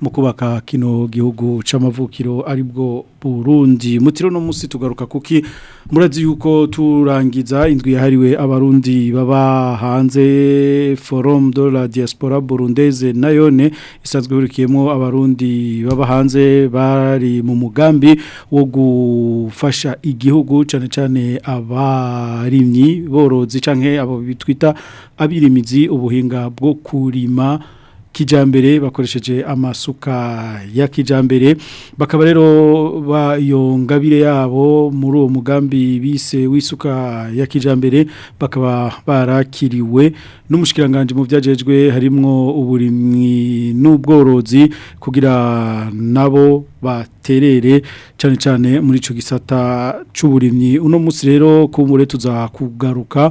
mu kubaka kino gihugu cy'amavukiro aribwo Burundi mutiro no musi tugaruka kuki murazi yuko turangiza indwi yahariwe abarundi baba hanze forum de la diaspora burundaise nayone isanzwe hurikiyemo abarundi baba hanze bari mu mugambi wo gufasha igihugu cyane cyane abarimyi borozi canke abo bitwita abirimizi ubuhinga bwo kurima kijambere bakoresheje amasuka ya kijambere bakaba rero bayongabire yabo muri uwo mugambi bise w'isuka ya kijambere bakaba barakiriwe n'umushikiranganje mu byajejwe harimo uburimwi n'ubworozi kugira nabo baterere cyane cyane muri icyo gisata cy'uburimyi uno munsi rero kumbure tuzakugaruka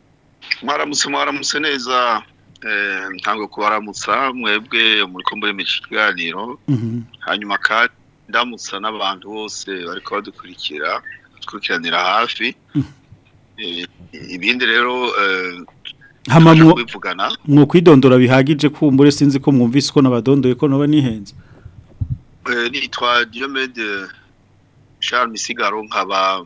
mwaramutse mwaramutse neza eh, ntabwo kubaramutsa mwebwe muri ko muri ikiganiro mhm. hanyuma kandi ndamutsa n'abantu bose bari kuba badukurikira badukurikiranira hafi mhm. eh, ibindi rero hamamwo mwokwidondora bihagije kumbure sinzi ko mwumvise ko nabadondoye ko naba nihenze Eh, nitwa Diomede eh, Charles Misigaro nkaba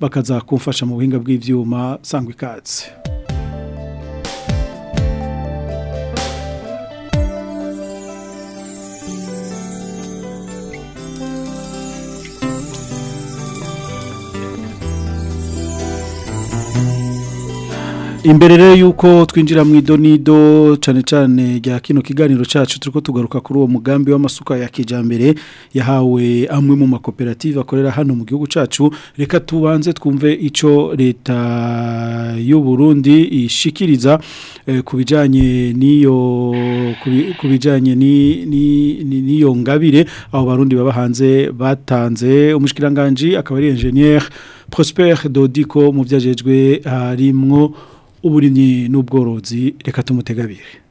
bakaza kumfasha mu buhinga bw'ivyuma sangwe ikatse imbere rero yuko twinjira mu idonido cyane cyane rya kino kiganiro cyacu turi ko tugaruka kuri uwo mugambi w'amasuka ya kijyambere yahawe amwe mu makoperative akorera hano mu gihugu cyacu reka tubanze twumve icyo leta y'u Burundi ishikiriza eh, ku bijyanye n'iyo ku bijyanye n'iyo ngabire aho barundi baba hanze batanze umushikiranganji akaba ari enjeniyeri Prosper dodiko mu byajejwe harimwo uburimyi n'ubworozi reka tumutegabire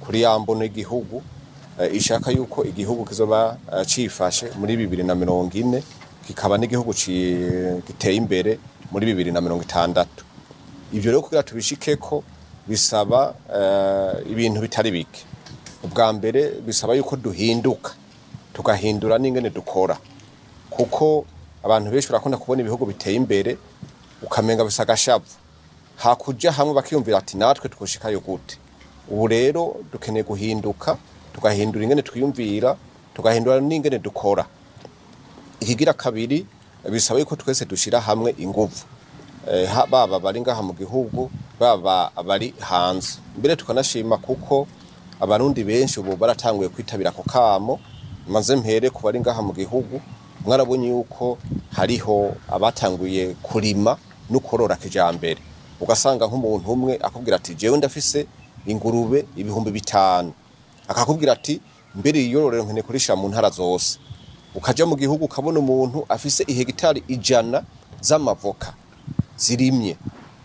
kuri ya mbono y'igihugu Eh, ishaka yuko igihugu kizoba eh, cifashe muri bibiri na mirongo ine kikaba n'igihugu giteye imbere muri bibiri na mirongo itandatu ibyo rero kugira tubishikeko bisaba eh, ibintu bitari bike ubwa mbere bisaba yuko duhinduka tugahindura n'ingene dukora kuko abantu benshi barakunda kubona ibihugu biteye imbere ukamenga bisa agashavu hakujya hamwe bakiyumvira ati natwe twushikayo gute ubu rero dukeneye guhinduka tugahindura ingene twiyumvira tugahindura n'ingene dukora ikigira kabiri bisaba yuko twese dushyira hamwe inguvu eh, baba bari ngaha mu gihugu baba bari hanze mbere tukanashima kuko abarundi benshi ubu baratanguye kwitabira ako kamo maze mpere ku bari ngaha mu gihugu mwarabonye yuko hariho abatanguye kurima no korora kijambere ugasanga nk'umuntu umwe akubwira ati jewe ndafise ingurube ibihumbi bitanu akakubwira ati mbere yiyororera nkene koresha mu ntara zose ukajya mu gihugu ukabona umuntu afise ihegitari ijana z'amavoka zirimye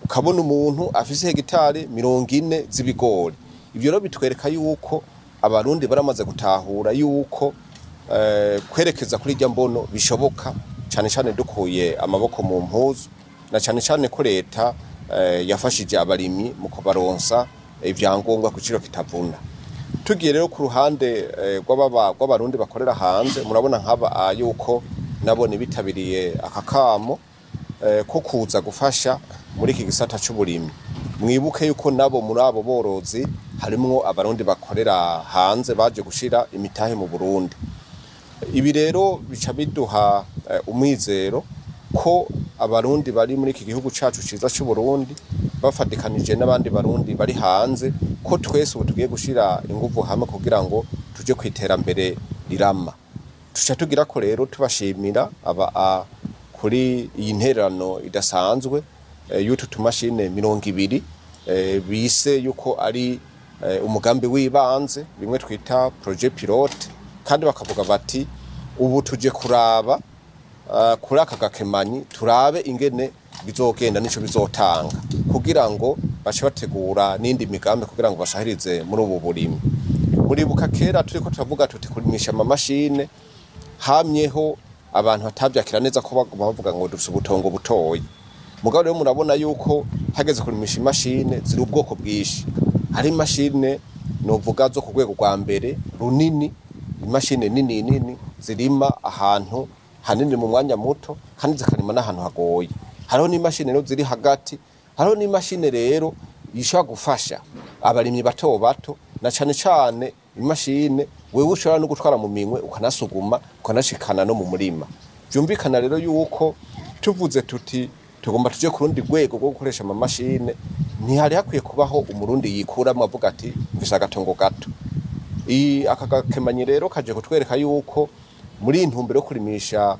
ukabona umuntu afise hegitari mirongo ine z'ibigori ibyo rero bitwereka yuko abarundi baramaze gutahura yuko eh, kwerekeza kuri ijya mbono bishoboka cyane cyane dukuye amaboko mu mpuzu na cyane cyane ko leta eh, yafashije abarimyi mu kubaronsa ibyangombwa ku kiro kitavuna tugiye rero ku ruhande eh, rw'abarundi bakorera hanze murabona nk'aba yuko nabone bitabiriye aka kamo eh, ko kuza gufasha muri iki gisata cy'uburimyi mwibuke yuko nabo muri abo borozi harimo abarundi bakorera hanze baje gushyira imitahe mu burundi ibi rero bica biduha eh, umwizero ko abarundi bari muri iki gihugu cacu ciza c'u Burundi bafatikanije n'abandi barundi bari hanze ko twese ubu tugiye gushyira inguvu hamwe kugira ngo tujye ku iterambere rirama tuca tugira ko rero tubashimira aba kuri iyi ntererano idasanzwe eh, y'utu tumashine mirongo ibiri eh, bise yuko ari eh, umugambi w'ibanze bimwe twita projet pilote kandi bakavuga bati ubu tujye kuraba kuri aka gakemanyi turabe ingene bizogenda n'icyo bizotanga kugira ngo bashe bategura n'indi migambi kugira ngo bashahirize muri ubu burimi muribuka kera turi ko turavuga tuti kurimisha amamashine hamyeho abantu batabyakira neza ko bavuga ngo dufite ubutongo butoya mugabo rero murabona yuko hageze kurimisha imashine ziri ubwoko bwinshi hari imashine nuvuga zo ku rwego rwa mbere runini imashine nini nini zirima ahantu hanini mu mwanya muto kandi zikarima n'ahantu hagoye hariho n'imashini rero ziri hagati hariho n'imashini rero ishobora gufasha abarimyi bato bato na cyane cyane imashini wewe ushobora no gutwara mu minwe ukanasuguma ukanashikana no mu murima byumvikana rero yuko tuvuze tuti tugomba tujye ku rundi rwego rwo gukoresha amamashine ntihari hakwiye kubaho umurundi yikuramo avuga ati mvise agatongo gato aka gakemanyi rero kaje kutwereka yuko muri iyi ntumbero yo kurimisha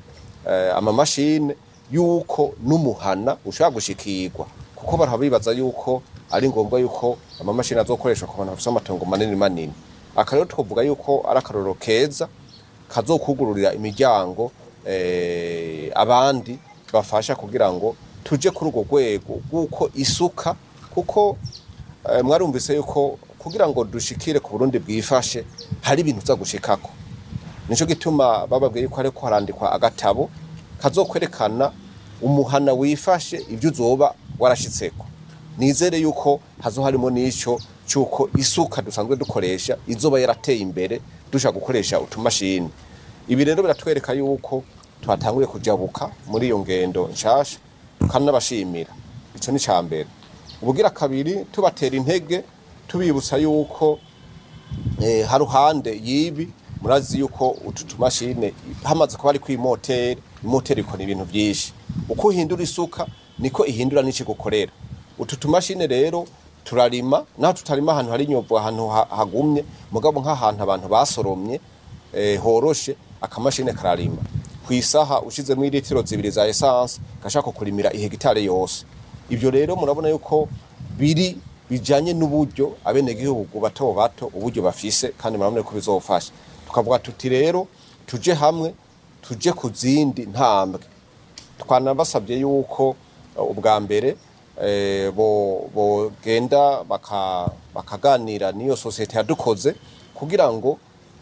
eh, amamashini y'uko n'umuhana ushobora gushikirwa kuko barabibaza yuko ari ngombwa yuko amamashini azokoreshwa ku bantu bafite amatongo manini manini aka rero twavuga yuko ari akarorero keza kazokugururira imiryango eh, abandi bafasha kugira ngo tujye kuri urwo rwego rw'uko isuka kuko eh, mwarumvise yuko kugira ngo dushikire ku burundi bwifashe hari ibintu uza gushikako nicyo gituma bababwiye ko ariko harandikwa agatabo kazokwerekana umuhana wifashe ibyo uzoba warashyitseko nizere yuko hazo harimo n'icyo cy'uko isuka dusanzwe dukoresha izuba yarateye imbere dushaka gukoresha utumashini ibi rero biratwereka yuko twatanguye kujyabuka muri iyo ngendo nshasha tukanabashimira icyo ni cya mbere ubugira kabiri tubatera intege tubibutsa yuko eh, haruhande y'ibi murazi yuko utu tumashine hamaze kuba ari ku imoteri imoteri ikora ibintu byinshi uko uhindura isuka niko ihindura n'ikigukorera utu tumashine rero turarima naho tutarima ahantu hari inyovu ahantu hagumye mugabo nk'ahantu abantu basoromye eh, horoshe akamashini kararima ku isaha ushyizemo iritiro zibiri za esanse gashaka kurimira ihegitari yose ibyo rero murabona yuko biri bijyanye n'uburyo abenegihugu bato bato uburyo bafise kandi murabona ko bizofasha tukavuga tuti rero tujye hamwe tujye ku zindi ntambwe twanabasabye yuko eh, ubwa mbere eh, bogenda bakaganira n'iyo sosiyete yadukoze kugira ngo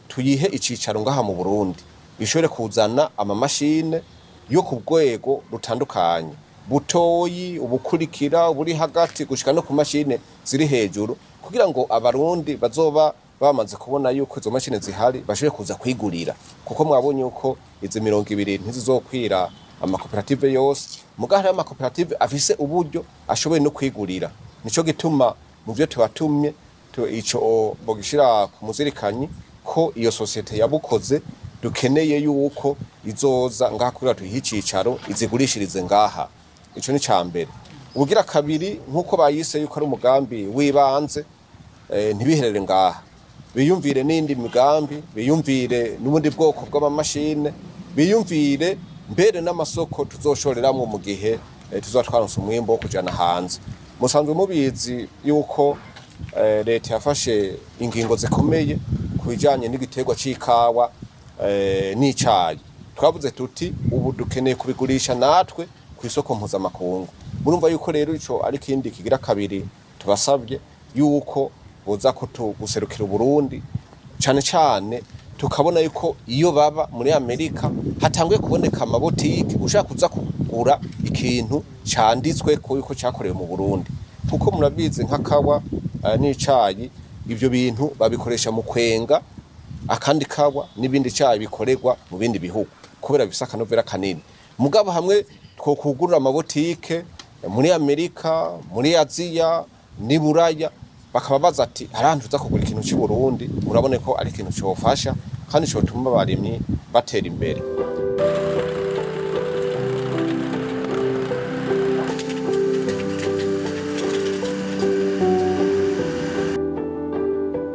tuyihe icyicaro ngaha mu burundi ishobore kuzana amamashine yo ku rwego rutandukanye butoyi ubukurikira buri hagati gushyika no ku mashine ziri hejuru kugira ngo abarundi bazoba bamaze kubona yuko izo mashini zihari bashoboye kuza kwigurira kuko mwabonye uko izi mirongo ibiri ntizizokwira amakoperative yose mugahari y'amakoperative afise uburyo ashoboye no kwigurira nico gituma mu byo tubatumye ico bogishira ku muzirikanyi ko iyo sosiyete yabukoze dukeneye yuko izoza ngaha kurira tuyiha icicaro izigurishirize ngaha icyo ni ca mbere ubugira kabiri nk'uko bayise yuko ari umugambi w'ibanze eh, ntibiherere ngaha biyumvire n'indi migambi biyumvire n'ubundi bwoko bw'amamashine biyumvire mbere n'amasoko tuzoshoreramo mu gihe eh, tuzaba twaronse umwimbo wo kujyana hanze musanzwe mubizi yuko eh, leta yafashe ingingo zikomeye ku bijyanye n'igiterwa cy'ikawa eh, n'icyayi twavuze tuti ubu dukeneye kubigurisha natwe ku isoko mpuzamakungu murumva yuko rero icyo ari ikindi kigira kabiri tubasabye yuko buza guserukira Burundi cyane cyane tukabona yuko iyo baba muri amerika hatangwe kuboneka amabotiki ushaka kuza kugura ikintu canditsweko yuko cakorewe mu burundi kuko murabizi nk'akawa eh, n'icayi ibyo bintu babikoresha mu kwenga akandi kawa n'ibindi cyayi bikorerwa mu bindi bihugu kubera bifise akanovera kanini mugabo hamwe twokugurira amabotike muri amerika muri aziya n'i buraya bakaba baza ati harahantu kugura ikintu cy'i Burundi urabone ko ari ikintu cyofasha kandi cyotuma abarimyi batera imbere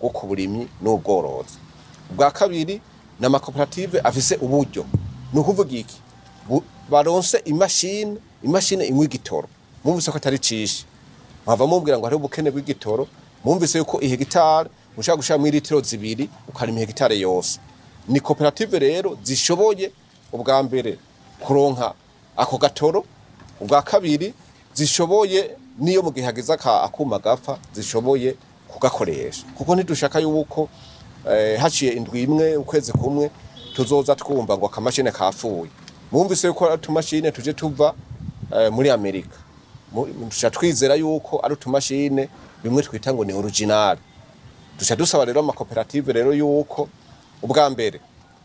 rwo ku burimyi n'ubworozi ubwa kabiri ni amakoperative afise uburyo ni ukuvuga iki baronse imashini imashini inywa igitoro mwumvise ko atari cyinshi mwava mubwira ngo hariho ubukene bw'igitoro mwumvise yuko ihegitari ushaka gushyiramo litiro zibiri ukarima ihegitari yose ni koperative rero zishoboye ubwa mbere kuronka ako gatoro ubwa kabiri zishoboye n'iyo mu gihe hageze akuma gapfa zishoboye kugakoresha kuko ntidushaka yuko eh, haciye indwi imwe ukwezi kumwe tuzoza twumva ngo akamashini kapfuye mwumvise yuko utumashine tuje tuva eh, muri amerika dushya twizera yuko ari utumashine bimwe twita ngo ni original dushya dusaba rero amakoperative rero yuko ubwa mbere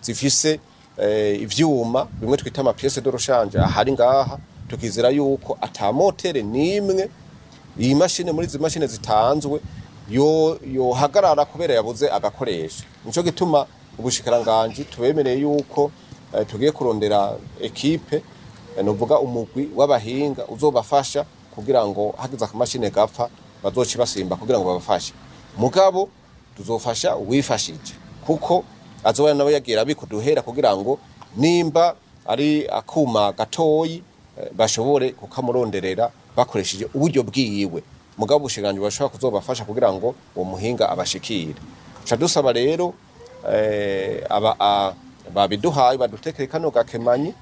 zifise eh, ivyuma bimwe twita amapiyese de ahari ngaha tukizera yuko ata motere nimwe iyi mashini muri izi mashini zitanzwe yohagarara kubera yabuze agakoresha nico gituma ubushikiranganji tubemereye yuko eh, tugiye kurondera ekipe eh, nuvuga umugwi w'abahinga uzobafasha kugira ngo hagize akamashini gapfa bazoci basimba kugira ngo babafashe mugabo tuzofasha uwifashije kuko azobana nabo yagera bikuduhera kugira ngo nimba ari akuma gatoyi eh, bashobore kukamuronderera bakoresheje uburyo bwiyiwe mugabo ubushinganje bashobora kuzobafasha kugira ngo uwo muhinga abashikire dusaba rero eh, babiduhaye badutekere kano gakemanyi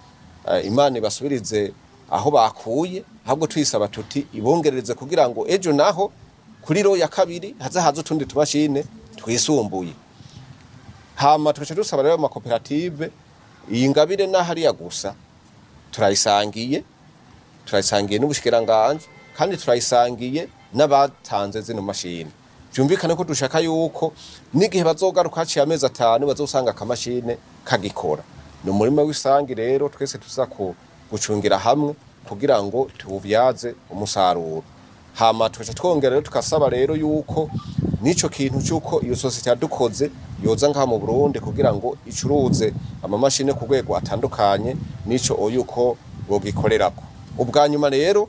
eh, imana ibasubirize aho bakuye ahubwo tuyisaba tuti ibongerereze kugira ngo ejo naho kuri ro ya kabiri haza haza utundi tumashine twisumbuye hama tugaca dusaba rero amakoperative iyi ngabire n'ahariya gusa turayisangiye turayisangiye n'ubushikiranganje kandi turayisangiye n'abatanze zino mashini byumvikane ko dushaka yuko n'igihe bazogaruka haciye amezi atanu bazosanga akamashini kagikora ni umurima w'isangi rero twese tuza gucungira hamwe kugira ngo tuwubyaze umusaruro hama tugaca twongera rero tugasaba rero yuko nicyo kintu cy'uko iyo sosiyete yadukoze yoza nka mu Burundi kugira ngo icuruze amamashini ku rwego atandukanye nico oyuko bogikorerako ubwa nyuma rero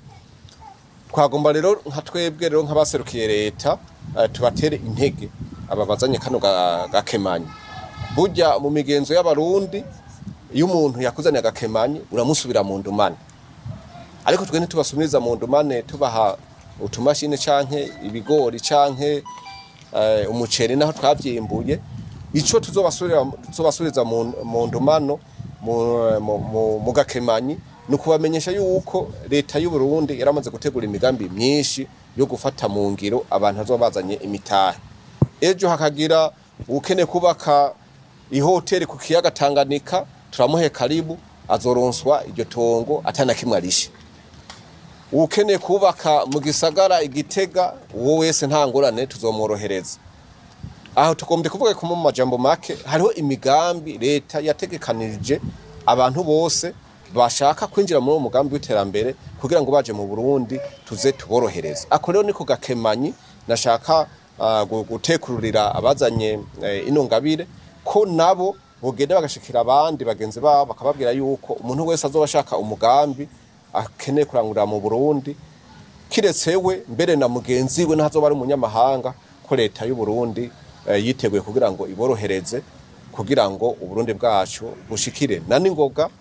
twagomba rero nka twebwe rero nk'abaserukiye leta eh, tubatere intege ababazanye kano gakemanye burya mu migenzo y'abarundi iyo umuntu yakuzaniye agakemanyi uramusubira mu ndumane ariko twe ntitubasubiriza mu ndumane tubaha utumashini cyanke ibigori cyanke eh, umuceri naho twabyimbuye icyo tuzobasubiza mu ndumano mu gakemanyi ni ukubamenyesha yuko leta y'u Burundi yaramaze gutegura imigambi myinshi yo gufata mu ngiro abantu bazoba bazanye imitahe ejo hakagira ukeneye kubaka ihoteli ku kiyaga Tanganyika turamuhe karibu azoronswa iryo tongo atana kimwe arishe ukeneye kubaka mu gisagara igitega uwo wese ntangurane tuzomworohereza aho tugombye kuvuga ko mu majambo make hariho imigambi leta yategekanirije abantu bose bashaka kwinjira muri uwo mugambi w'iterambere kugira ngo baje mu Burundi tuze tuborohereze ako rero niko gakemanyi nashaka ah, gutekururira abazanye eh, ino ko nabo bugende bagashikira abandi bagenzi babo bakababwira yuko umuntu wese azaba ashaka umugambi akeneye kurangurira mu Burundi kiretse we mbere na mugenzi we ntazoba ari umunyamahanga ko leta y'u Burundi Eh, yiteguye kugira ngo iborohereze kugira ngo uburundi bwacu bushikire na ningoga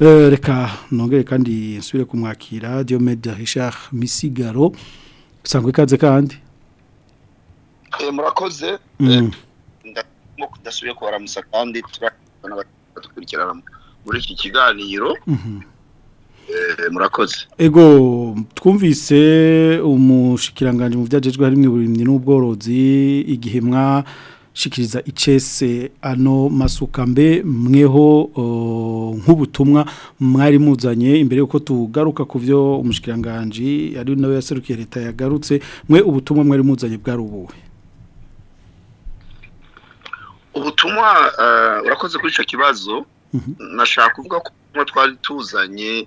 eh, reka nongere kandi nsubire kumwakira Diomede Richard misigaro usanga ikaze kandi eh, murakoze mm. eh, ndimo kudasubiye kubaramusa kandi turabona badukurikirana muri iki kiganiro mhm. eh, murakoze ego twumvise umushikiranganje mu byagejwe harimo uburimyi n'ubworozi igihe shikiriza icese ano masuka mbe mweho nk'ubutumwa mwari muzanye imbere yuko tugaruka ku byo umushikiranganji ari nawe yaserukiye leta yagarutse mwe ubutumwa mwari muzanye bwari ubuhe ubutumwa eh, urakoze kuri icyo kibazo mhm. nashaka kuvuga ko twari tuzanye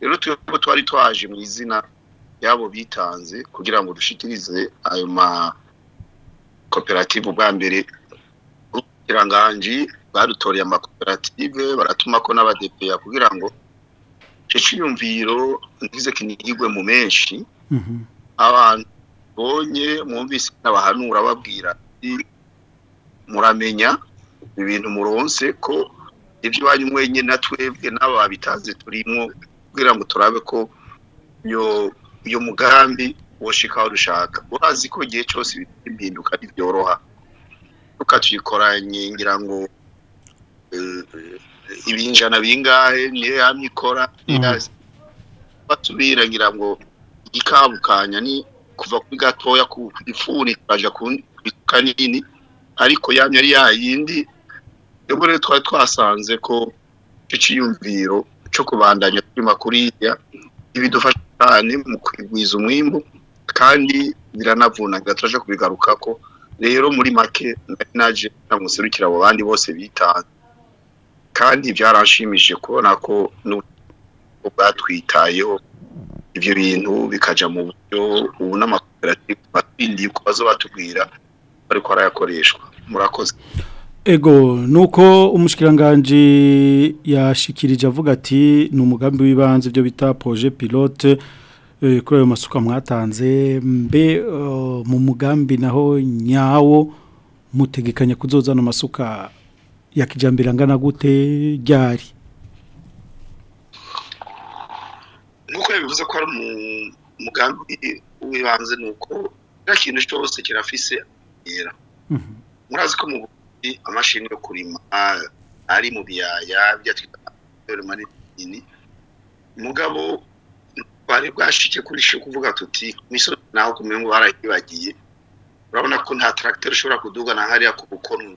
rero twebwe twari twaje mu izina y'abo bitanze kugira ngo dushikirize ayo makoperative ubwa mbere ubukiranganji badutoreye amakoperative baratuma ko n'abadepeya kugira ngo icyo cyiyumviro ntize kinigwe mu menshi mhm. abantu mubonye mwumvise n'abahanura babwira muramenya ibintu muronse ko ibyo iwanyu mwenyine na twebwe n'aba babitaze turimo kugira ngo turabe ko uyu mugambi woshika aho dushaka urazi ko igihe cyose impinduka ntibyoroha tukacikoranye ngira ngo eh, ibinjana bingahe niyo yamwe ikora mm. ngira ngo igikabukanya ni kuva kuri gatoya ku ifuni baje ku kanini ariko yamye ari yayindi nubwo rero twari twasanze ko icyo cyiyumviro cyo kubandanya turima kuriya ibidufasha cyane mu kwigwiza umwimbu kandi biranavuna turaje kubigaruka ko rero muri make naje namuserukira abo bandi bose bitanze kandi byaranshimishije kubona ko bwatwitayeho ibyo bintu bikaja mu buryo ubu n'amakoperative batwindiye uko bazo batubwira bariko murakoze Ego nuko umushikiranganje yashikirije avuga ati ni umugambi w'ibanze ibyo bita projet pilote eh, kuri ayo masuka mwatanze mbe eh, mu mugambi naho nyawo mutegekanya kuzozana amasuka ya kijambere angana gute ryari yavuze ko ari umugambi w'ibanze ni uko kiriya kintu cyose kirafise yera mhm. murazi ko mu buhinzi amashini yo kurima ari mu biyaya byatwita manini mugabo bari bwashike kuri cyo kuvuga tuti misozi naho kumengo barayibagiye urabona ko nta tracteur ushobora kuduga na hariya ku bukono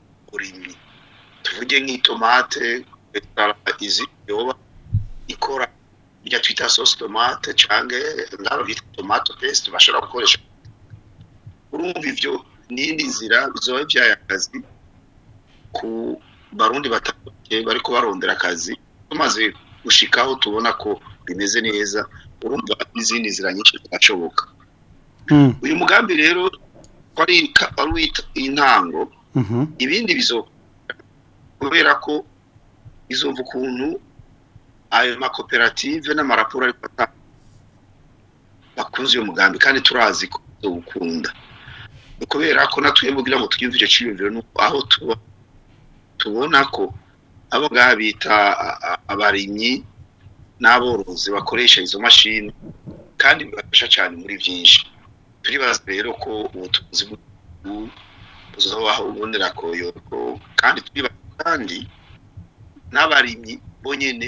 urimyi tuvuge nk'itomate iziyoba ikora ibyo twita sauce tomate canke ndaro yitwa tomato paste bashobora gukoresha urumva ivyo n'indi nzira bizoba byayakazi ku barundi batatu bari kubarondera akazi tumaze gushikaho tubona ko bimeze neza urumva n'izindi nzira nyinshi hmm. uyu mugambi rero wari wita intango mm-hmm. ibindi bizo kubera ko izumva ukuntu ayo makoperative n'amaraporo ariko bakunze uyu mugambi kandi turazi ko tuwukunda ni kubera ko natwe kugira ngo twiyumvire cyiyumvire nuko aho tuba tubona ko abo ngaha bita abarimyi n'aborozi bakoresha izo mashini kandi bibafasha cyane muri byinshi turibaza rero ko ubutunzi buzobaho ubonera koyoroko kandi turibaza kandi n'abarimyi bonyine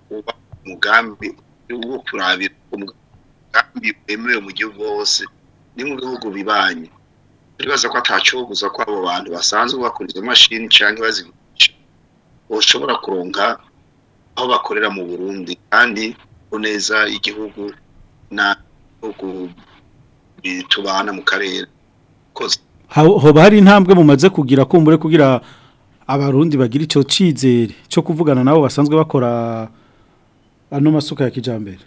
uba umugambi wo kurabira umugambi wemewe mu gihugu hose ni mu bihugu bibanye turibaza ko atacyobuza ko abo bantu basanzwe bakora izo mashini cyangwa bazigurisha bashobora kuronka aho bakorera mu burundi kandi ku neza igihugu n'ibihugu tubana mu karere kose hoba hari intambwe mumaze kugira kumbure kugira abarundi bagira icyo cyizere cyo kuvugana nabo basanzwe bakora ano masuka ya kijambere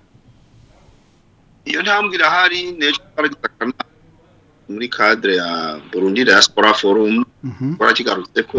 iyo ntambwe irahari n'ejo baragenda muri cadre ya Burundi Diaspora Forum barakigarutse mhm. ko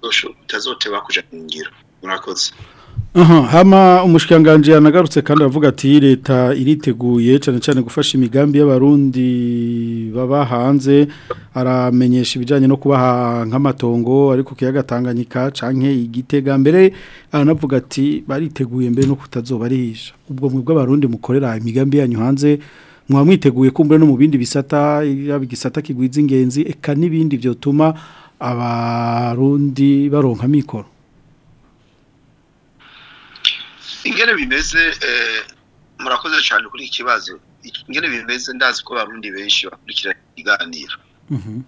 kitazoteba kujya mu ngiro murakoze Aha hama umushikanganje yanagarutse kandi avuga ati leta iriteguye cyane cyane gufasha imigambi y'abarundi baba hanze aramenyesha ibijyanye no kubaha nk'amatongo ariko kiyaga canke igitega mbere aranavuga ati bariteguye mbere no kutazobarisha ubwo mwebwe abarundi mukorera imigambi yanyu hanze mwaba mwiteguye kumbura no mu bindi bisata yaba igisata kigwiza ingenzi eka n'ibindi byotuma abarundi baronka mikoro ingene bimeze eh, murakoze cyane kuri iki kibazo ingene bimeze ndazi ko barundi benshi bakurikirana ikiganiro mhm.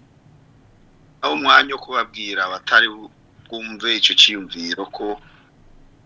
aho umwanya wo kubabwira batari bwumve icyo cyiyumviro ko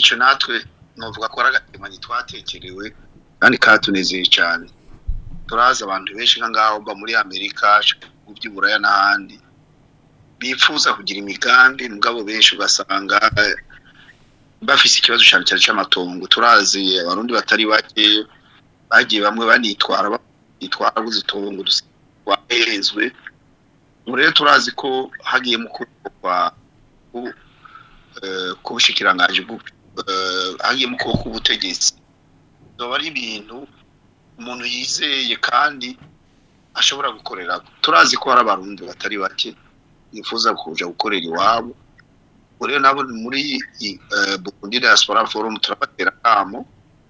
icyo natwe nuvuga ko ari agatemanyi twatekerewe kandi katunezeye cyane turazi abantu benshi nk'aho mba muri amerika mu by'uburaya n'ahandi bifuza kugira imigambi mugabo benshi ugasanga bafise ikibazo cyane cyane cy'amatongo turazi abarundi batari bake bagiye bamwe banitwara banitwara abuze utungo rero turazi ko hagiye mu kuboko k'ubushikiranganji eh, eh, hagiye mu kuboko ubutegetsi biba ari ibintu umuntu yizeye kandi ashobora gukorera turazi ko hari abarundi batari bake bifuza kujya gukorera iwabo rero nabo muri eh, burundi diaspora forum turabatera akamo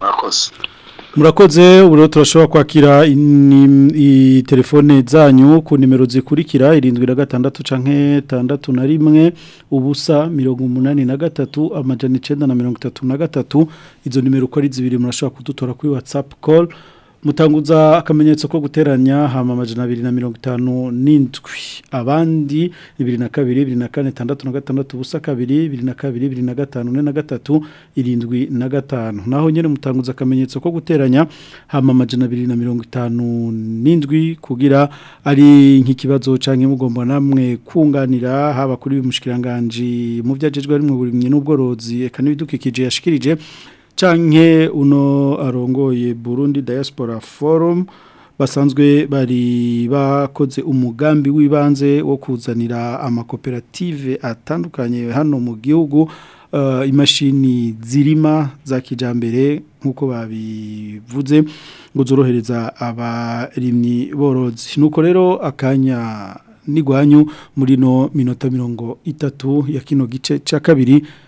murakoze murakoze ubu turashobora kwakira telefone zanyu ku nimero zikurikira irindwi na gatandatu canke tandatu na rimwe ubusa mirongo umunani na gatatu amajana icyenda na mirongo itatu na gatatu izo nimero uko ari zibiri murashobora kudutora kuri watsapu call mutanguza akamenyetso ko guteranya hama amajana abiri na mirongo itanu n'indwi abandi bibiri na kabiri bibiri na kane itandatu na gatandatu ubusa kabiri bibiri na kabiri bibiri na gatanu ne na gatatu irindwi na gatanu naho nyine mutanguza akamenyetso ko guteranya hama amajana abiri na mirongo itanu n'indwi kugira ari nk'ikibazo canke mugomba namwe kunganira haba kuri bimushikiranganje mu vyajejwe ari mu burimye n'ubworozi eka n'ibidukikije yashikirije canke uno arongoye Burundi Diaspora Forum basanzwe bari bakoze umugambi w'ibanze wo kuzanira amakoperative atandukanye hano mu gihugu eh, imashini zirima za kijambere nk'uko babivuze ngo zorohereza abarimyi borozi nuko rero akanya n'igwanyu muri no minota mirongo itatu ya kino gice cya kabiri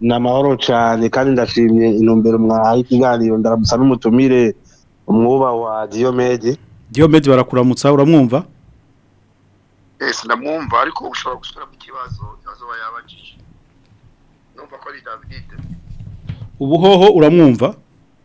ni amahoro cyane kandi ndashimye intumbero mwahaye ikiganiro ndaramutsa n'umutumire umwuba wa diyomedi diyomedi barakuramutsa uramwumva ese eh, ndamwumva ariko ushobora gusubiramo ikibazo azoba yabajije numva ko ari david ubuhoho uramwumva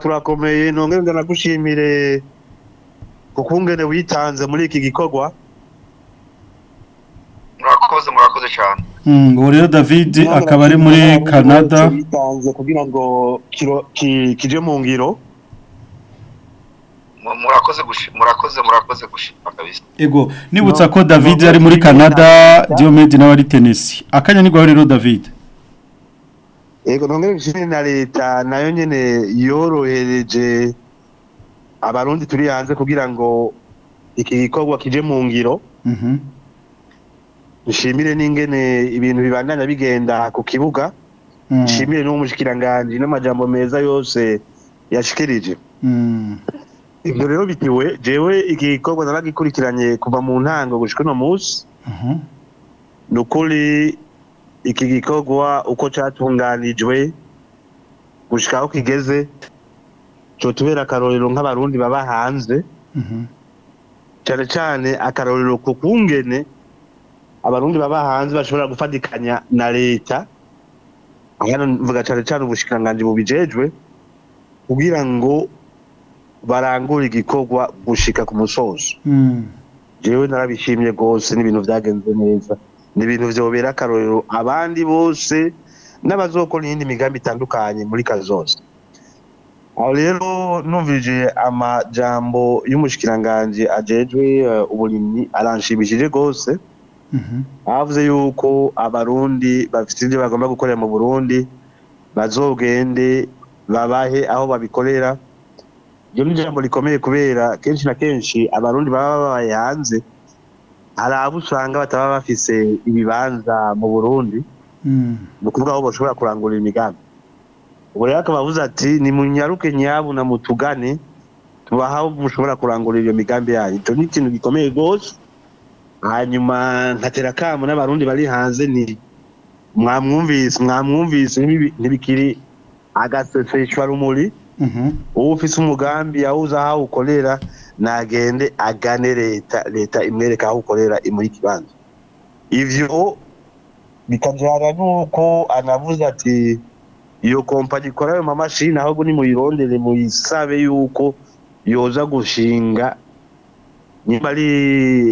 turakomeye ntongere ndanagushimire ukungene witanze muri iki gikorwa murakoze murakoze cyane ubu mm, rero david akaba ari muri canada kugira ngo kijye mu ngiro murakoze murakoze gushima ego nibutsa ko david ari muri canada diomede nawe ari tenisi akanya nigwaho rero david ego ntongere na leta nayo nyine yorohereje abarundi turi hanze kugira ngo iki gikorwa kije mu ngiro mhm. nshimire n'ingene ibintu bibandanya bigenda ku kibuga mm. nshimire n'umushikiranganji n'amajambo meza yose yashikirije mm. ibyo rero bitiwe jewe igikorwa naragikurikiranye kuva mu ntango gushika uno munsi mm-hmm. ni ukuri iki gikorwa uko catunganijwe gushika aho kigeze cotubera akarorero nk'abarundi baba hanze mm-hmm. cane cyane akarorero ku kungene abarundi baba hanze bashobora gufatikanya na leta mvuga cyane cyane ubushikiranganji bubijejwe kugira ngo barangure igikorwa gushika ku musozo hmm. jewe narabishimye rwose n'ibintu byagenze neza ni ibintu akarorero abandi bose n'abazokora iyindi migambi itandukanye muri kazoza aho rero numvije amajambo y'umushikiranganje ajejwe eh, uburimyi aranshimishije rwose bavuze yuko abarundi bafite ibyo bagomba gukorera mu burundi bazogende babahe aho babikorera iryo ni ijambo rikomeye kubera kenshi na kenshi abarundi baba babaye hanze hari abo usanga bataba bafise ibibanza mu burundi mm. ni ukuvuga aho bashobora kurangurira imigambi ubwo rero akaba avuze ati ni munyaruke nyabu na mutugane tubaha aho mushobora kurangurira iyo migambi yanyu icyo ni ikintu gikomeye rwose hanyuma nkatera akamu n'abarundi bari hanze ni mwamwumvise mwamwumvise ntibikiri agaseseshwarumuri uwo mhm. ufise umugambi yawuze aho ukorera nagende agane leta leta imwereka aho ukorera imuri kibanza ivyo bikajyana nuko anavuze ati iyo kompanyi ikora ayo mamashini ahubwo nimuyirondere muyisabe yuko yoza gushinga nyimba ari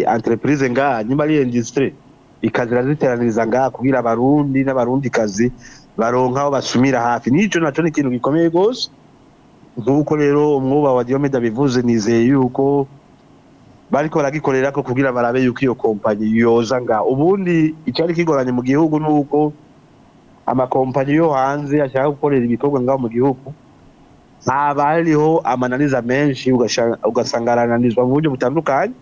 entreprise ngaha nyimba ari industry ikazira ziteraniriza ngaha kugira abarundi n'abarundi kazi baronka aho basumira hafi nicyo naco ni ikintu gikomeye gose nk'uko rero umwuba wa Diomeda abivuze nizeye yuko bariko baragikorera ko kugira barabe yuko iyo kompanyi yoza nga ubundi icyari kigoranye mu gihugu nuko amakompanyi yo hanze ashaka gukorera ibikorwa ngaho mu gihugu haba hariho amananiza menshi ugasanga arananizwa mu buryo butandukanye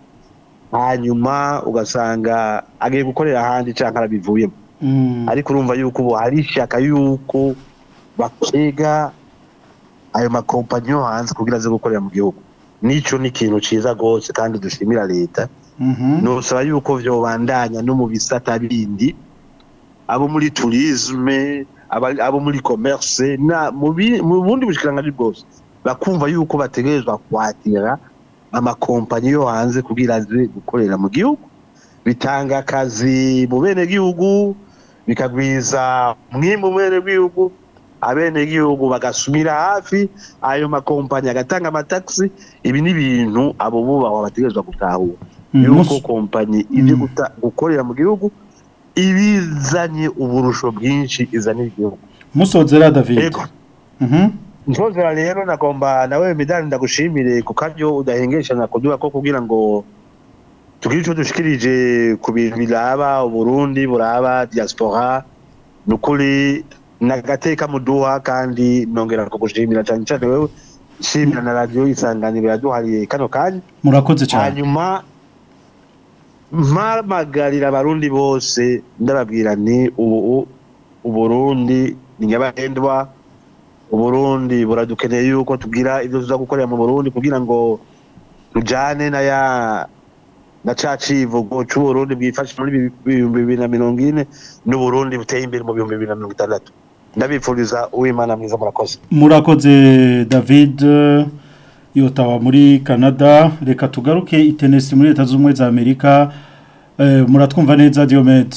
hanyuma ugasanga agiye gukorera ahandi cyangwa arabivuyemo mm. ariko urumva yuko ubu hari ishyaka yuko bakwega ayo makompanyi yo hanze kugira aze gukorera mu gihugu n'icyo ni ikintu cyiza rwose kandi dushimira leta mm-hmm. ntusaba yuko byobandanya no mu bisata bindi abo muri turizme abo muri na mu bundi bushikiranganji bwose bakumva yuko bategerezwa kwakira amakompanyi yo hanze kugira aze gukorera mu gihugu bitanga akazi mu benegihugu bikagwiza umwimbu mu benegihugu abenegihugu bagasumira hafi ayo makompanyi agatanga amatagisi ibi ni ibintu abo bubahwa bategerezwa gutahura yuko kompanyi ije mm. gukorera mu gihugu ibizanye uburusho bwinshi izana igihugu musozera davide nsozera mhm. rero nagomba nawe medali ndagushimire ku karyo udahengesha nakuduha ko kugira ngo tugire icyo dushikirije ku bintu biraba uburundi buraba diaspora ni ukuri nagateka muduha kandi nongera kugushimira cyane cyane wewe shimira na radiyo isanganiro yaduhariye kano kanya murakoze cyane hanyuma mpamagarira abarundi bose ndababwira ni ubu uburundi ni nyabagendwa uburundi buradukeneye yuko tubwira ibyo tuza gukorera mu burundi kugira ngo rujyane na ya na ca civugo c'uburundi bwifashe muri bibiri na mirongo ine n'uburundi buteye imbere mu bihumbi bibiri na mirongo itandatu ndabipfuriza uwimana mwiza murakoze murakoze david yotawa muri canada reka tugaruke itenesi muri leta Zumwe za amerika eh, muratwumva neza diomede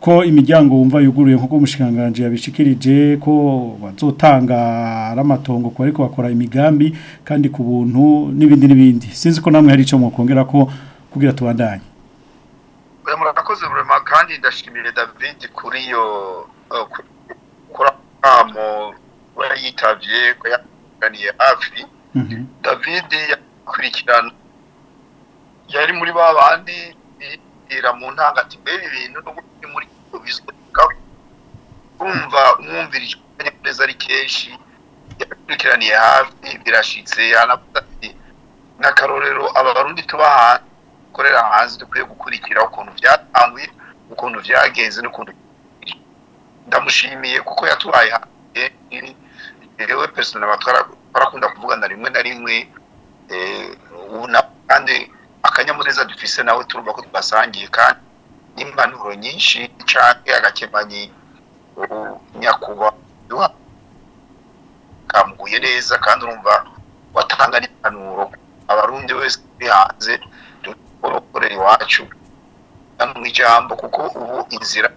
ko imiryango wumva yuguruye nk'uko umushikanganje yabishikirije ko bazotanga ramatongo ko ariko bakora imigambi kandi ku buntu n'ibindi n'ibindi sinzi ko namwe hari ico mwokongera ko kugira tubandanye oya murakoze vraiment kandi ndashimire David kuri yo eh, kuramo yitavye ko yaganiye hafi mhm. David yakurikirana yari muri babandi ira mu ntangatimbere ibintu no muri kumva umwumvira icyongereza ari kenshi yakurikiraniye hafi birashitse hanavuga ati n'akarorero tuba hanze dukorera hanze dukwiye gukurikira ukuntu byatanguye ukuntu byagenze n'ukuntu ndamushimiye kuko yatubaye hanze rewe pesona barakunda kuvugana rimwe na rimwe eh, kandi akanyamuneza dufise nawe turumva ko twasangiye kandi n'impanuro nyinshi cyangwa agakemanyi nyakubahwa kamuguye neza kandi urumva watanga n'impanuro abarundi wese uri hanze dukorera iwacu mu ijambo kuko ubu inzira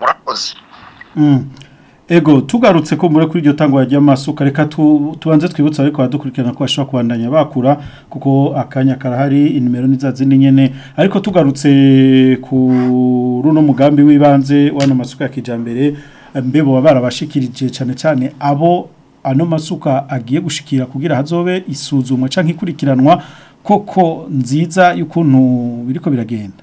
murakoze mm. ego tugarutse ko muri kuri iryo tangwa ry'amasuka reka tubanze twibutse ariko badukurikirana ko bashobora kubandanya bakura kuko akanya karahari inimero zindi nyine ariko tugarutse ku runo mugambi w'ibanze w'ano masuka ya kijyambere mbebo baba barabashikirije cyane cyane abo ano masuka agiye gushikira kugira hazobe isuzumwa cyangwa ikurikiranwa koko nziza y'ukuntu ko biragenda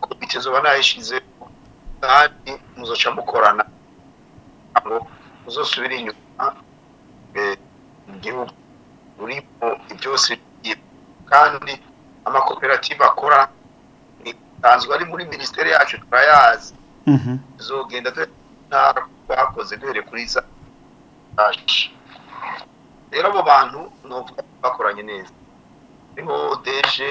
komite zoba nayishize kandi muzoca mukorana ngo muzosubire inyuma e, mu gihugu byose kandi amakoperative akora bitanzwe ari muri minisiteri yacu turayazi tuzogenda mhm. twakoze duhere kuri za rero abo bantu nuvuga bakoranye neza hariho deje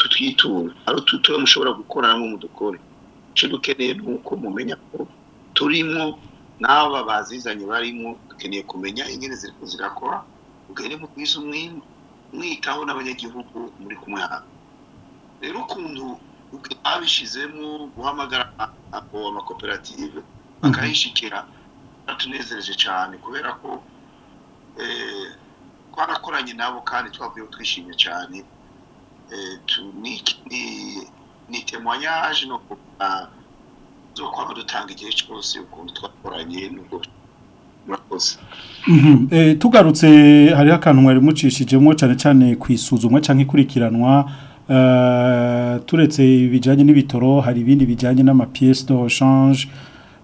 tutwitura ari ututoya mushobora gukorana mu icyo dukeneye ni uko mumenya ko turimo n'aba bazizanye barimo dukeneye kumenya ingene ziri zirakora ugende mugwize umwima mwitaho n'abanyagihugu muri kumwe rero ukuntu babishizemo guhamagara amakoperative mhm. bakayishikira batunezereje cyane kubera ko eh, twarakoranye nabo kandi twavuye twishimye cyane eh, ni temoyage no kuba ah, duhora dutanga igihe cyose ukuntu twakoranye n'ubwo murakoze mhm. eh, tugarutse hariho akantu mwari mucishijemo cyane cyane ku isuzumwa cyangwa ikurikiranwa eh, turetse ibijyanye n'ibitoro hari ibindi bijyanye n'amapiyesi do shanje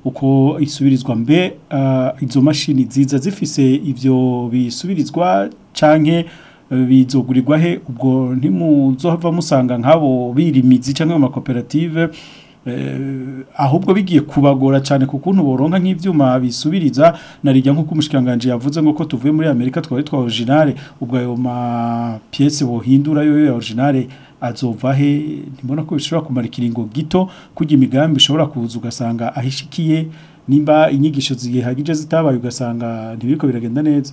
uko isubirizwa mbe eh, izo mashini nziza zifise ibyo bisubirizwa cyangwa bizogurirwa he ubwo ntimuzohava musanga nk'abo biri cyangwa amakoperative Eh, ahubwo bigiye kubagora cyane ku kuntu boronka nk'ibyuma bisubiriza narijya nk'uko umushikanganje yavuze ngo ko tuvuye muri Amerika twari twa originale ubwo ayo ma pièce bohindura yo ya originale azova he ntibona ko bishobora kumara ingo gito kujya imigambi ishobora kuza ugasanga ahishikiye nimba inyigisho zihagije zitabaye ugasanga ntibiriko biragenda neza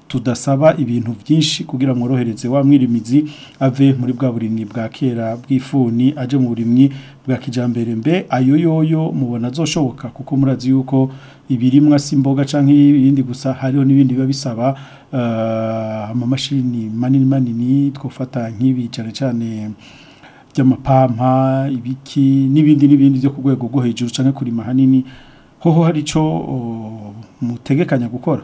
tudasaba ibintu byinshi kugira ngo worohereze wa mwirimizi ave muri bwa burimwi bwa kera bw'ifuni aje mu burimwi bwa kijambere mbe ayo yoyo mubona zoshoboka kuko murazi yuko ibirimwa si imboga ibindi gusa hariho n'ibindi biba bisaba ah, amamashini manini manini twofata nk'ibi cyane cyane by'amapampa ibiki n'ibindi n'ibindi byo ku rwego rwo hejuru cyane kurima hanini hoho hari icyo oh, mutegekanya gukora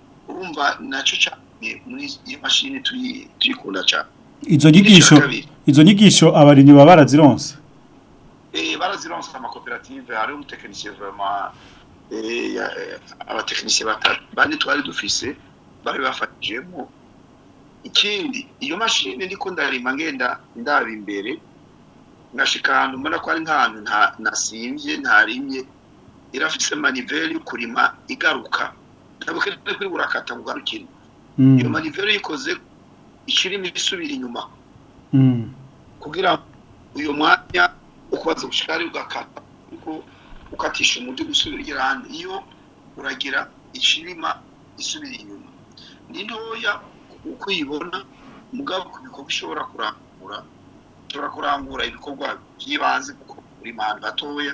urumva nacyo cyane muri iyo mashini tuyikunda cyane izo nyigisho izo nyigisho abarinyi baba barazironse eh, barazironse amakoperative hariho umutekinisiye Eh, abatekinisiye bane twari dufise bari bafatijemo ikindi iyo mashini ndiko ndarima ngenda ndaba imbere nkashika ahantu mbona ko ari nk'ahantu ntasimvye ntarimye irafite maniveli yo kurima igaruka ntabwo keneye kuri burakata ngo ugarukire mm. iyo maniveli uyikoze ikirimo isubira inyuma mm. kugira uyu mwanya ukubaza gushikari ugakata ukatisha umuti usubira ugera ahandi iyo uragira ishirima isubira inyuma ni ntoya uko uyibona mugabo ku bikorwa ishobora kurangura ishobora kurangura ibikorwa by'ibanze kuko kurima ahantu hatoya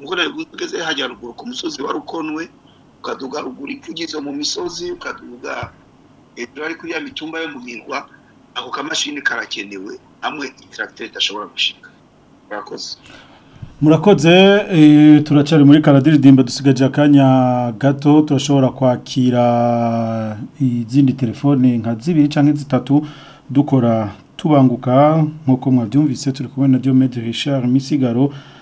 nkora ugeze hajya ruguru ku musozi wa rukonwe ukaduga ruguru ipfugizo mu misozi ukaduga hejuru ari kuri ya mitumba yo mu mirwa ako kamashini karakenewe hamwe itarakiteri idashobora gushika murakoze murakoze eh, turacyari muri karadiridimba dusigaje akanya gato turashobora kwakira izindi telefoni nka zibiri cyangwa zitatu dukora tubanguka nk'uko mwabyumvise turi kumwe na Diomede Richard Misigaro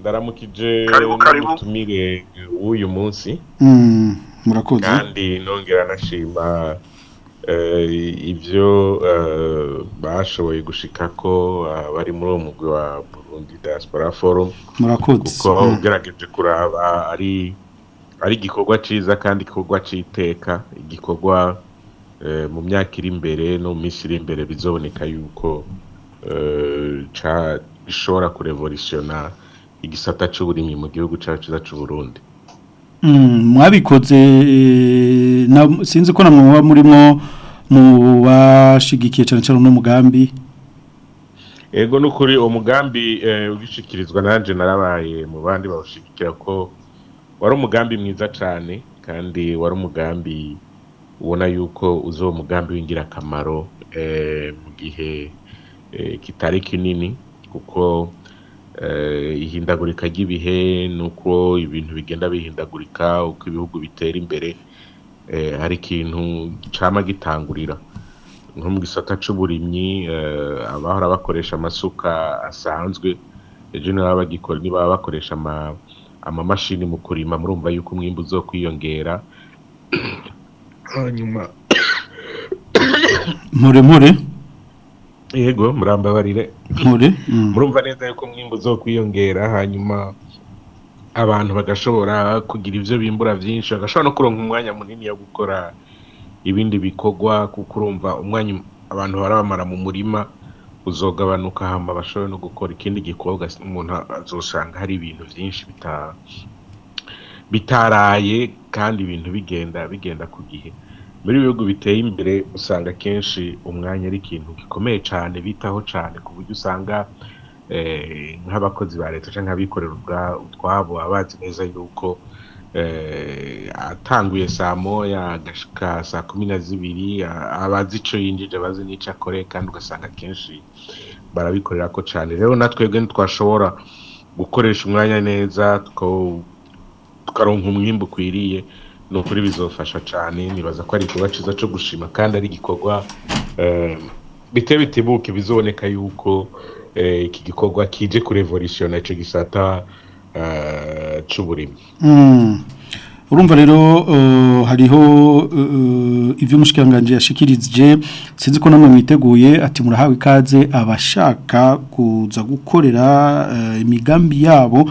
Ndaramukije karibu karibu tumire uyu munsi. Mhm. murakoze kandi nongera nashima eh, ibyo eh, bashoboye gushika ko eh, bari muri uwo mugwi wa burundi diaspora forum murakoze kuko mm. ugerageje kuraba ari ari igikorwa cyiza kandi igikorwa cy'iteka igikorwa mu myaka iri imbere no mu minsi iri imbere bizaboneka yuko ishobora kurevolutiona igisata cy'uburimyi mu gihugu cyacu cyiza cy'uburundi Mm, mwabikoze eh, sinzi ko namwe murimo mu bashigikiye cyane cyane n'umugambi ego ni ukuri uwo eh, ugishikirizwa nanjye narabaye mu bandi bawushigikira ko wari umugambi mwiza cyane kandi wari umugambi ubona yuko uzi umugambi mugambi w'ingirakamaro eh, mu gihe kitari kinini kuko Eh, ihindagurika ry'ibihe n'uko ibintu bigenda bihindagurika uko ibihugu bitera imbere eh, hari ikintu cyama gitangurira nko mu gisata cy'uburimyi eh, abahora bakoresha amasuka asanzwe ejo ntibaba bakoresha amamashini mu kurima murumva yuko umwimbu zo kwiyongera hanyuma muremure yego murambabarire mm. mm. murumva neza yuko umwimbu zo kwiyongera hanyuma abantu bagashobora kugira ibyo bimbura byinshi bagashobora no kuronka umwanya munini wo gukora ibindi bikorwa kuko urumva umwanya abantu barabamara mu murima uzogabanuka hamba bashobora no gukora ikindi gikorwa umuntu azosanga hari ibintu byinshi bitaraye kandi ibintu bigenda bigenda ku gihe muri bihugu biteye imbere usanga akenshi umwanya ari ikintu gikomeye cyane bitaho cyane ku buryo usanga eh, nk'abakozi ba leta cyangwa abikorera utwabo baba bazi neza yuko eh, atanguye saa moya agashika saa kumi na zibiri abazi icyo yinjije abazi n'icyo akoreye kandi ugasanga akenshi barabikorera ko cyane rero natwebwe ntitwashobora gukoresha umwanya neza tukaronka umwimbo ukwiriye ni ukuri bizofasha cyane nibaza ko ari igikorwa cyiza cyo gushima kandi ari igikorwa ehm, bite bitebuke bizoboneka yuko eh, iki gikorwa kije kurevolutiona icyo gisata eh, cy'uburimyi hmm. urumva rero eh, hariho ibyo umushyiranganje yashikirije sinzi ko namwe mwiteguye ati murahawe ikaze abashaka kuza gukorera imigambi yabo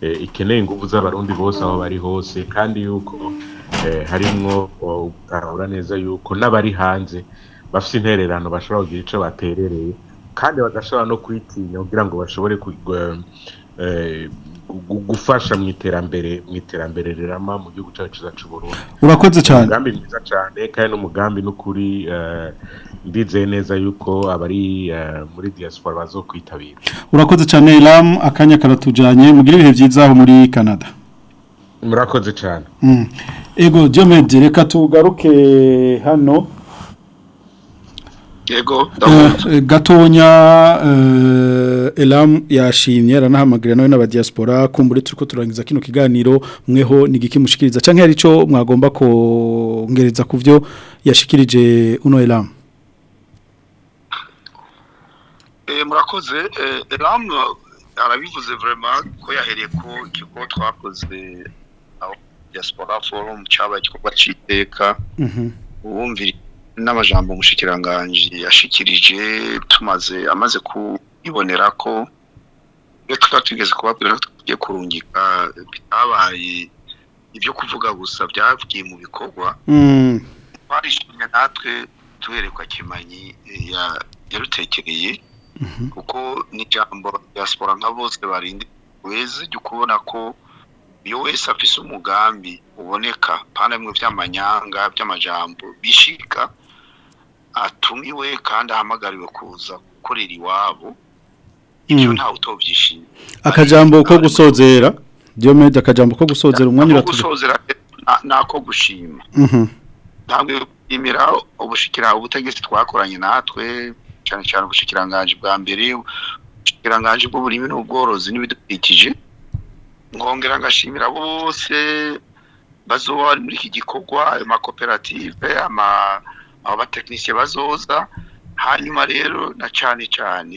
ikeneye ingufu z'abarundi bose aho bari hose kandi yuko Eh, harimwo oh, utarabura neza yuko n'abari hanze bafite intererano bashobora kugira icyo baterereye kandi badashobora no kwitinya kugira ngo bashobore eh, gufasha mu iterambere mu iterambere rirama mu gihugu cyacu cyiza cy'uburundi urakoze cyane umugambi mwiza cyane kandi n'umugambi n'ukuri mbizeye eh, neza yuko abari muri diaspora kwitabira urakoze cyane ramu akanya karatujyanye mugire ibihe byiza aho muri canada murakoze cyane mm. ego diomede reka tugaruke hano ego eh, eh, gatonya eh, elamu yashimye aranahamagara nawe n'abadiyasipora kumbure turi ko turangiza kino kiganiro mweho ni igiki mushikiriza cyangwa hari mwagomba kongereza ku byo yashikirije uno elamu murakoze elamu arabivuze vraiment ko yahereye ko ikigo twakoze diaspora forum cyabaye igikorwa cy'iteka uwumvira n'amajambo umushikiranganji yashikirije tumaze amaze kubibonera ko iyo tuba tugeze kubabwira ko tugiye kurungika bitabaye ibyo kuvuga gusa byavugiye mu bikorwa twarishimye natwe tuherekwa kimanyi yarutekereye kuko ni ijambo rya nka bose barindiriye weze jya ukubona ko uyu wese afise umugambi uboneka panamwe by'amanyanga by'amajambo bishika atumiwe kandi ahamagariwe kuza gukorera iwabo ibyo hmm. ntawe utobyishimiye akajambo ko gusozera byo mede akajambo ko gusozera umwanya uratuye nako gushima mhm. ntabwo imira ubushikira ubutegetsi twakoranye natwe cyane cyane ubushikiranganje bwa mbere ubushikiranganje bw'uburimi n'ubworozi n'ibidukikije nkongera ngashimira bose bazoba muri iki gikorwa ayo makoperative abatekinisiye bazoza hanyuma rero na cyane cyane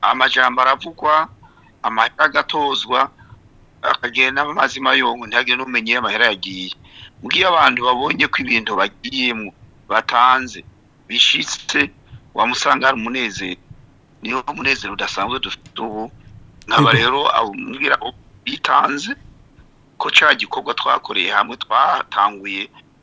amajambo aravugwa amahera agatozwa akagenda amazi mayongo ntihagire n'umenye amahera yagiye mbwiye abantu babonye ko ibintu bagiyemo batanze bishitse wamusanga hari umunezero niho umunezero udasanzwe dufite ubu nkaba rero abumwira bitanze ko cya gikorwa twakoreye hamwe twatanguye